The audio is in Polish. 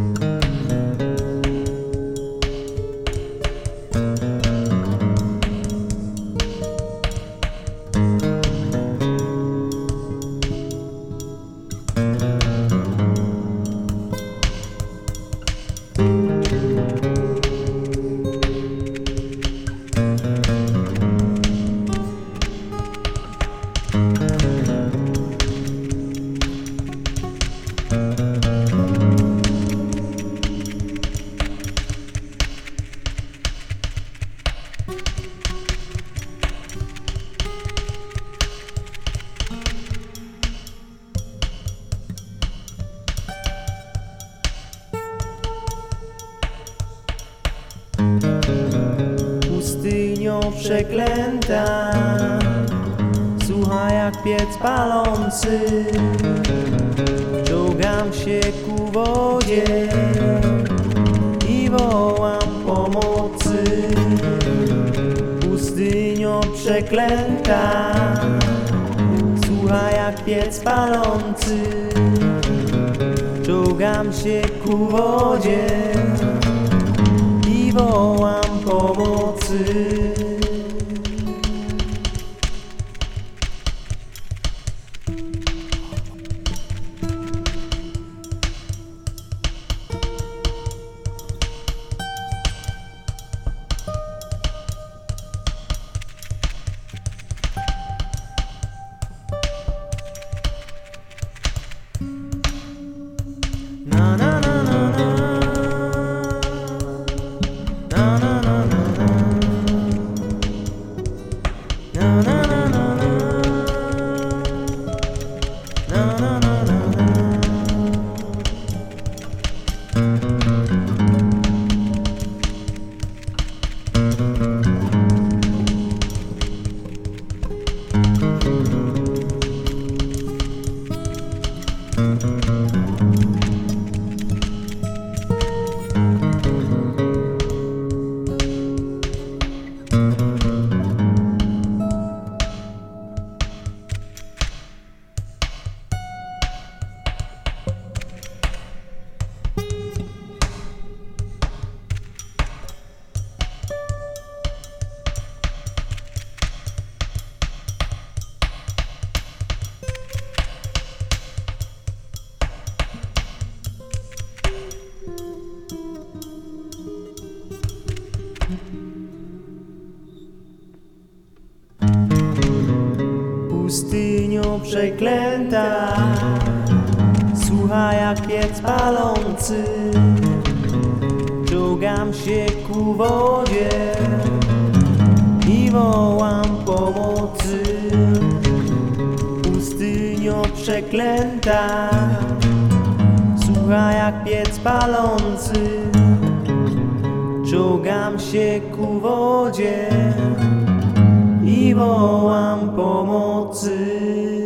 Bye. Przeklęta. Słucha jak piec palący. Czołgam się ku wodzie I wołam pomocy. Pustynią przeklęta. Słucha jak piec palący. Czołgam się ku wodzie i wołam pomocy. Música Pustynią przeklęta. Słucha jak piec palący. Czołgam się ku wodzie I wołam pomocy. Pustynią przeklęta. Słucha jak piec palący. Czołgam się ku wodzie i wołam pomocy.